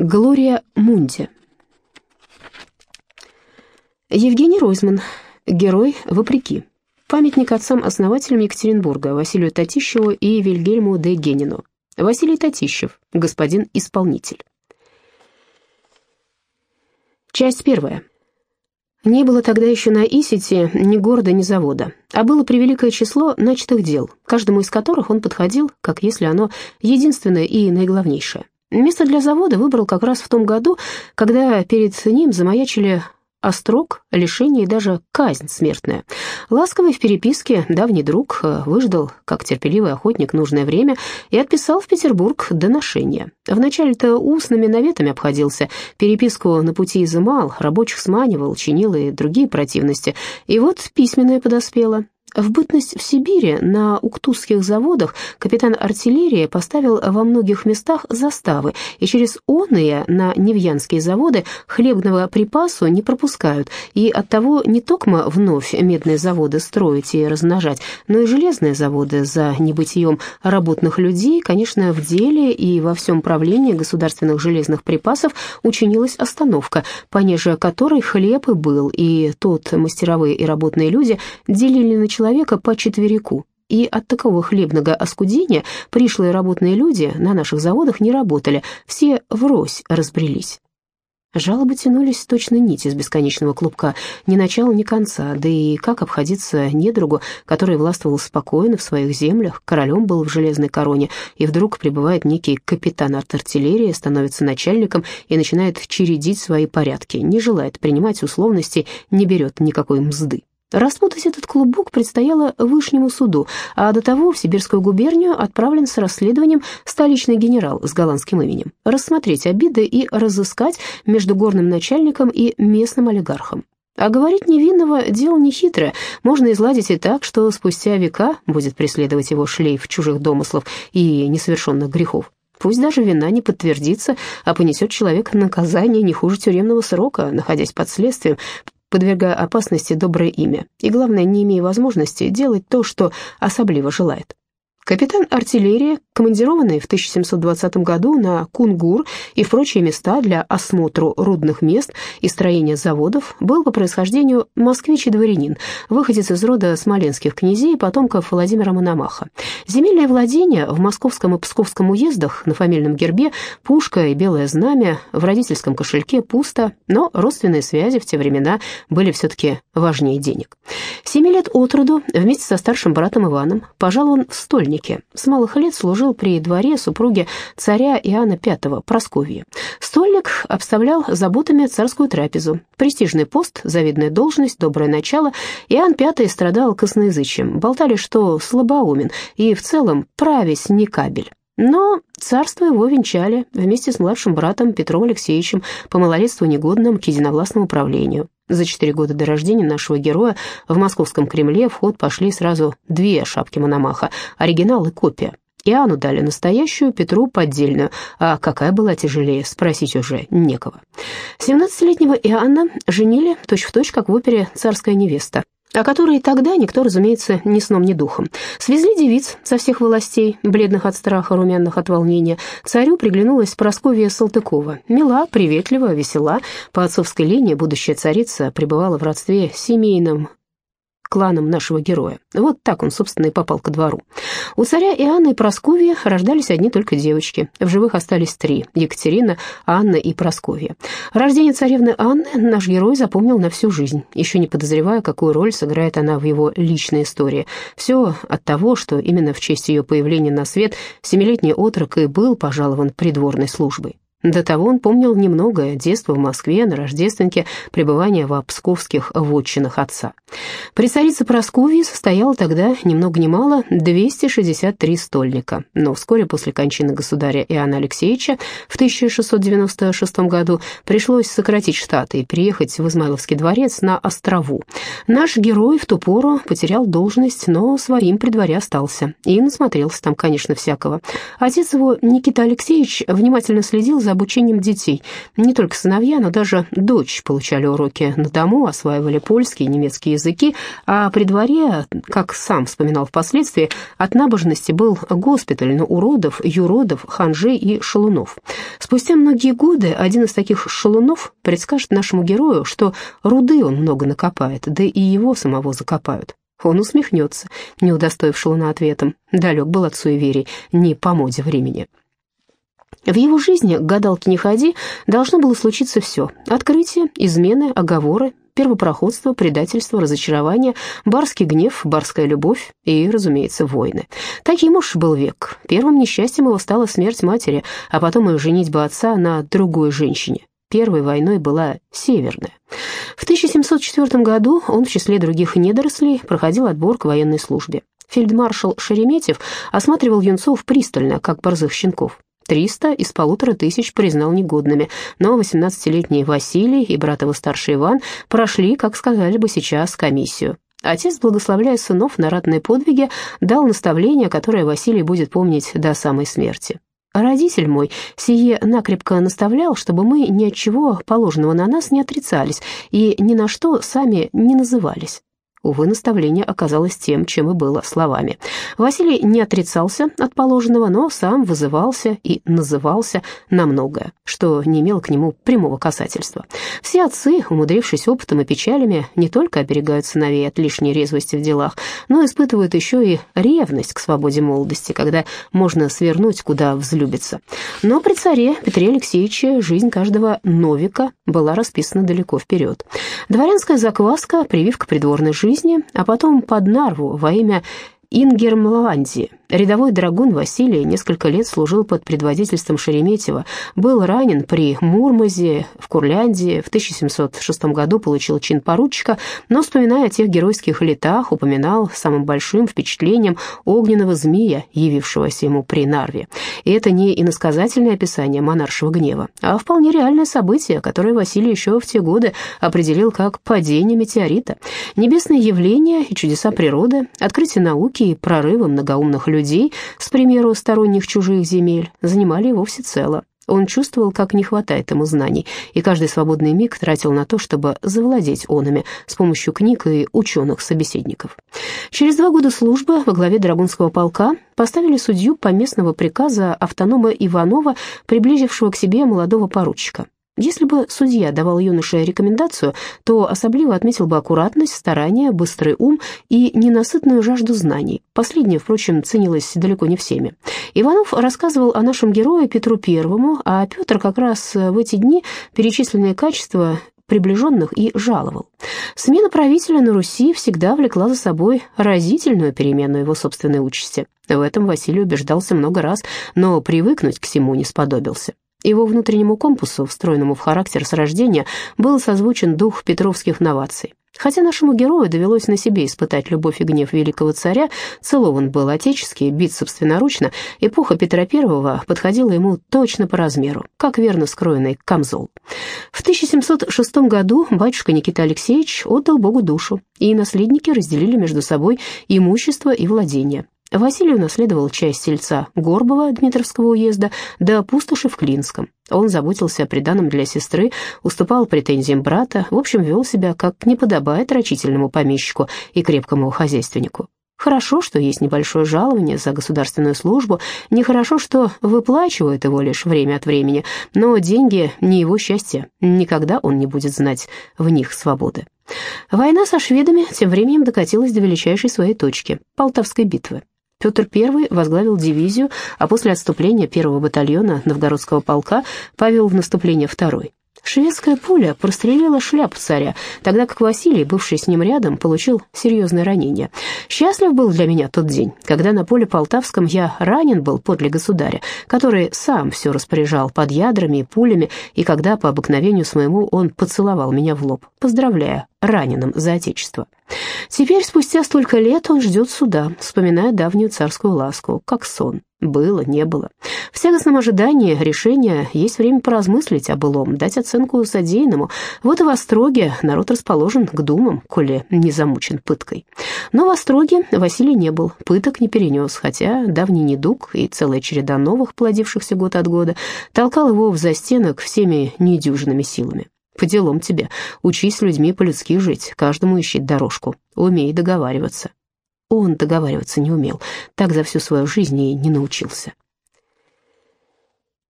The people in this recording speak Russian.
Глория Мунди. Евгений Ройзман. Герой вопреки. Памятник отцам-основателям Екатеринбурга Василию Татищеву и Вильгельму де Генину. Василий Татищев. Господин исполнитель. Часть первая. Не было тогда еще на Исите ни города, ни завода, а было превеликое число начатых дел, каждому из которых он подходил, как если оно единственное и наиглавнейшее. Место для завода выбрал как раз в том году, когда перед ним замаячили острог, лишение и даже казнь смертная. Ласковый в переписке давний друг э, выждал, как терпеливый охотник, нужное время и отписал в Петербург доношение. Вначале-то устными наветами обходился, переписку на пути изымал, рабочих сманивал, чинил и другие противности. И вот письменное подоспело. В бытность в Сибири на уктузских заводах капитан артиллерии поставил во многих местах заставы, и через оные на Невьянские заводы хлебного припасу не пропускают, и оттого не токмо вновь медные заводы строить и размножать, но и железные заводы за небытием работных людей, конечно, в деле и во всем правлении государственных железных припасов учинилась остановка, понеже которой хлеб и был, и тот мастеровые и работные люди делили на человека по четверику, и от такого хлебного оскудения пришлые работные люди на наших заводах не работали, все врозь разбрелись. Жалобы тянулись точно нить из бесконечного клубка, ни начала, ни конца, да и как обходиться недругу, который властвовал спокойно в своих землях, королем был в железной короне, и вдруг прибывает некий капитан артиллерии, становится начальником и начинает чередить свои порядки, не желает принимать условностей, не берет никакой мзды. Распутать этот клубок предстояло Вышнему суду, а до того в Сибирскую губернию отправлен с расследованием столичный генерал с голландским именем, рассмотреть обиды и разыскать между горным начальником и местным олигархом. А говорить невинного – дело нехитрое, можно изладить и так, что спустя века будет преследовать его шлейф чужих домыслов и несовершенных грехов. Пусть даже вина не подтвердится, а понесет человек наказание не хуже тюремного срока, находясь под следствием, подвергая опасности доброе имя, и, главное, не имея возможности делать то, что особливо желает. Капитан артиллерии, командированный в 1720 году на Кунгур и в прочие места для осмотра рудных мест и строения заводов, был по происхождению москвич и дворянин, выходец из рода смоленских князей и потомков Владимира Мономаха. Земельные владения в московском и псковском уездах на фамильном гербе пушка и белое знамя, в родительском кошельке пусто, но родственные связи в те времена были все-таки важнее денег. Семи лет от роду вместе со старшим братом Иваном пожал он в стольник, Америке. С малых лет служил при дворе супруги царя Иоанна V Просковьи. Стольник обставлял заботами царскую трапезу. Престижный пост, завидная должность, доброе начало. Иоанн V страдал косноязычием. Болтали, что слабоумен и в целом правесь не кабель. Но царство его венчали вместе с младшим братом Петром Алексеевичем по малолетству негодным к единовластному правлению. За четыре года до рождения нашего героя в московском Кремле в ход пошли сразу две шапки Мономаха, оригинал и копия. Иоанну дали настоящую, Петру поддельную, а какая была тяжелее, спросить уже некого. 17-летнего Иоанна женили точь-в-точь, точь, как в опере «Царская невеста» о которой тогда никто, разумеется, ни сном, ни духом. Свезли девиц со всех властей, бледных от страха, румяных от волнения. Царю приглянулась Просковья Салтыкова. Мила, приветлива, весела. По отцовской линии будущая царица пребывала в родстве семейном кланом нашего героя. Вот так он, собственно, и попал ко двору. У царя Иоанна и Прасковьи рождались одни только девочки. В живых остались три – Екатерина, Анна и Прасковья. Рождение царевны Анны наш герой запомнил на всю жизнь, еще не подозревая, какую роль сыграет она в его личной истории. Все от того, что именно в честь ее появления на свет семилетний отрок и был пожалован придворной службой. До того он помнил немногое, детство в Москве, на Рождественке, пребывание в псковских вотчинах отца. При царице Прасковьи состояло тогда, ни много ни мало, 263 стольника, но вскоре после кончины государя Иоанна Алексеевича в 1696 году пришлось сократить штаты и переехать в Измайловский дворец на Острову. Наш герой в ту пору потерял должность, но своим при дворе остался и насмотрелся там, конечно, всякого. Отец его, Никита Алексеевич, внимательно следил за за обучением детей. Не только сыновья, но даже дочь получали уроки на дому, осваивали польский и немецкий языки, а при дворе, как сам вспоминал впоследствии, от набожности был госпиталь на уродов, юродов, ханжей и шалунов. Спустя многие годы один из таких шалунов предскажет нашему герою, что руды он много накопает, да и его самого закопают. Он усмехнется, не удостоив шалуна ответом. Далек был от суеверий, не по моде времени. В его жизни, к гадалке не ходи, должно было случиться все. Открытие, измены, оговоры, первопроходство, предательство, разочарование, барский гнев, барская любовь и, разумеется, войны. Таким уж был век. Первым несчастьем его стала смерть матери, а потом и женитьба отца на другой женщине. Первой войной была Северная. В 1704 году он в числе других недорослей проходил отбор к военной службе. Фельдмаршал Шереметьев осматривал юнцов пристально, как борзых щенков. Триста из полутора тысяч признал негодными, но 18-летний Василий и брат его старший Иван прошли, как сказали бы сейчас, комиссию. Отец, благословляя сынов на ратные подвиги, дал наставление, которое Василий будет помнить до самой смерти. Родитель мой сие накрепко наставлял, чтобы мы ни от чего положенного на нас не отрицались и ни на что сами не назывались. Увы, наставление оказалось тем, чем и было словами. Василий не отрицался от положенного, но сам вызывался и назывался на многое, что не имело к нему прямого касательства. Все отцы, умудрившись опытом и печалями, не только оберегают сыновей от лишней резвости в делах, но испытывают еще и ревность к свободе молодости, когда можно свернуть, куда взлюбиться. Но при царе Петре Алексеевиче жизнь каждого новика была расписана далеко вперед. Дворянская закваска, прививка придворной жизни, жизни, а потом под Нарву во имя Ингермландии. Рядовой драгун Василий несколько лет служил под предводительством Шереметьева, был ранен при Мурмазе в Курляндии, в 1706 году получил чин поручика, но, вспоминая о тех геройских летах, упоминал самым большим впечатлением огненного змея, явившегося ему при Нарве. И это не иносказательное описание монаршего гнева, а вполне реальное событие, которое Василий еще в те годы определил как падение метеорита. Небесные явления и чудеса природы, открытие науки и прорывы многоумных людей, людей, с примеру, сторонних чужих земель, занимали его всецело. Он чувствовал, как не хватает ему знаний, и каждый свободный миг тратил на то, чтобы завладеть онами с помощью книг и ученых-собеседников. Через два года службы во главе Драгунского полка поставили судью по местного приказа автонома Иванова, приблизившего к себе молодого поручика. Если бы судья давал юноше рекомендацию, то особливо отметил бы аккуратность, старание, быстрый ум и ненасытную жажду знаний. Последнее, впрочем, ценилось далеко не всеми. Иванов рассказывал о нашем герое Петру Первому, а Петр как раз в эти дни перечисленные качества приближенных и жаловал. Смена правителя на Руси всегда влекла за собой разительную перемену его собственной участи. В этом Василий убеждался много раз, но привыкнуть к всему не сподобился. Его внутреннему компасу, встроенному в характер с рождения, был созвучен дух петровских новаций. Хотя нашему герою довелось на себе испытать любовь и гнев великого царя, целован был отеческий, бит собственноручно, эпоха Петра I подходила ему точно по размеру, как верно скроенный камзол. В 1706 году батюшка Никита Алексеевич отдал Богу душу, и наследники разделили между собой имущество и владение. Василий унаследовал часть сельца Горбова Дмитровского уезда до пустоши в Клинском. Он заботился о приданом для сестры, уступал претензиям брата, в общем, вел себя, как не подобает рачительному помещику и крепкому хозяйственнику. Хорошо, что есть небольшое жалование за государственную службу, нехорошо, что выплачивают его лишь время от времени, но деньги не его счастье, никогда он не будет знать в них свободы. Война со шведами тем временем докатилась до величайшей своей точки – Полтавской битвы. Петр I возглавил дивизию, а после отступления первого батальона Новгородского полка повел в наступление второй. Шведская пуля прострелила шляпу царя, тогда как Василий, бывший с ним рядом, получил серьезное ранение. Счастлив был для меня тот день, когда на поле Полтавском я ранен был подле государя, который сам все распоряжал под ядрами и пулями, и когда по обыкновению своему он поцеловал меня в лоб, поздравляя раненым за отечество. Теперь, спустя столько лет, он ждет суда, вспоминая давнюю царскую ласку, как сон. Было, не было. В тягостном ожидании решения есть время поразмыслить о былом, дать оценку содеянному. Вот и в Остроге народ расположен к думам, коли не замучен пыткой. Но в Остроге Василий не был, пыток не перенес, хотя давний недуг и целая череда новых, плодившихся год от года, толкал его в застенок всеми недюжинными силами. По делам тебе, учись людьми по-людски жить, каждому ищи дорожку, умей договариваться. Он договариваться не умел, так за всю свою жизнь и не научился.